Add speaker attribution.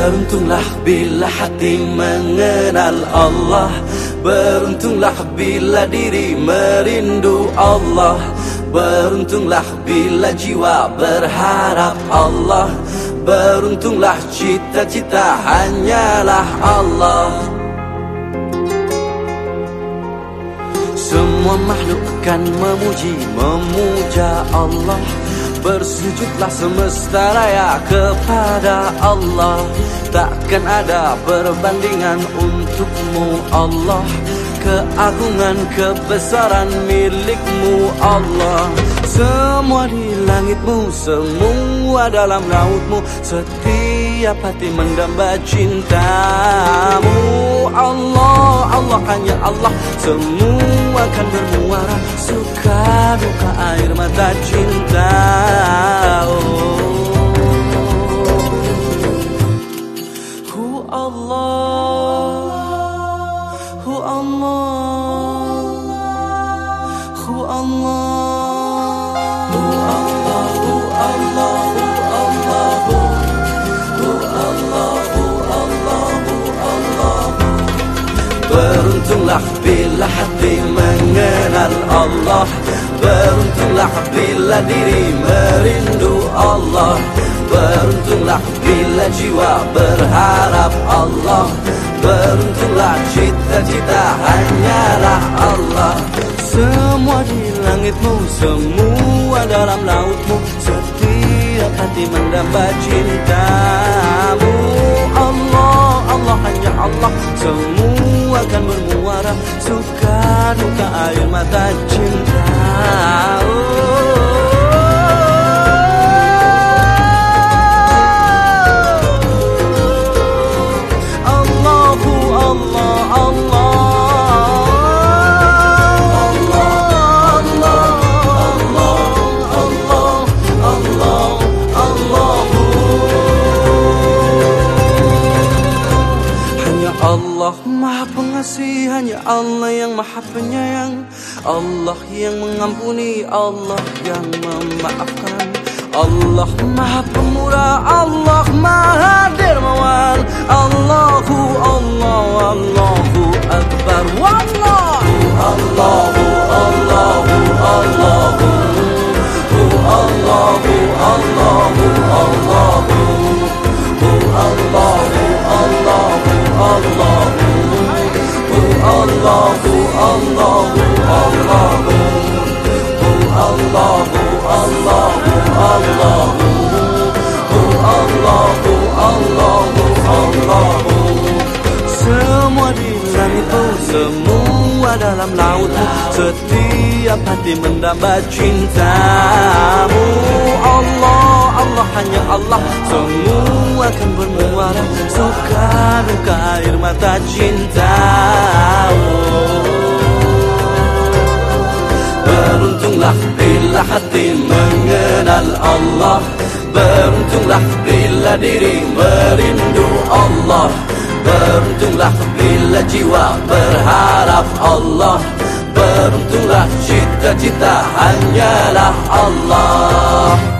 Speaker 1: Beruntunglah bila hati mengenal Allah. Beruntunglah bila diri merindu Allah. Beruntunglah bila jiwa berharap Allah. Beruntunglah cita-cita hanyalah Allah. Semua makhluk akan memuji, memuja Allah Bersujudlah semesta raya kepada Allah. Takkan ada perbandingan untukmu Allah. Keagungan kebesaran milikmu Allah. Semua di langitmu, semua dalam lautmu. Setiap hati mendamba cintamu. Allah, Allah hanya Allah. Semua akan bermuara. Suka duka air mata cinta الله خو الله خو الله خو الله خو الله خو الله خو الله Beruntunglah bila hati mengenal Allah Beruntunglah bila diri merindu Allah Beruntunglah bila jiwa berharap Allah Beruntunglah cita-cita hanyalah Allah. Semua di langitmu, semua dalam lautmu. Setiap hati mendamba cintamu. Allah, Allah hanya Allah. Semua akan bermuara. Suka duka air mata cinta Pengasih Hanya Allah yang Maha Penyayang. Allah yang mengampuni. Allah yang memaafkan. Allah Maha الله الله الله الله الله الله الله الله الله semua dalam lautan Setiap hati mendambah cintamu. Allah, Allah hanya Allah. Semua akan bermuara Suka, luka, air mata cintamu. Beruntunglah bila hati mengenal Allah. Beruntunglah bila diri merindu Allah. Beruntunglah bila jiwa berharap Allah. Beruntunglah cita-cita hanyalah Allah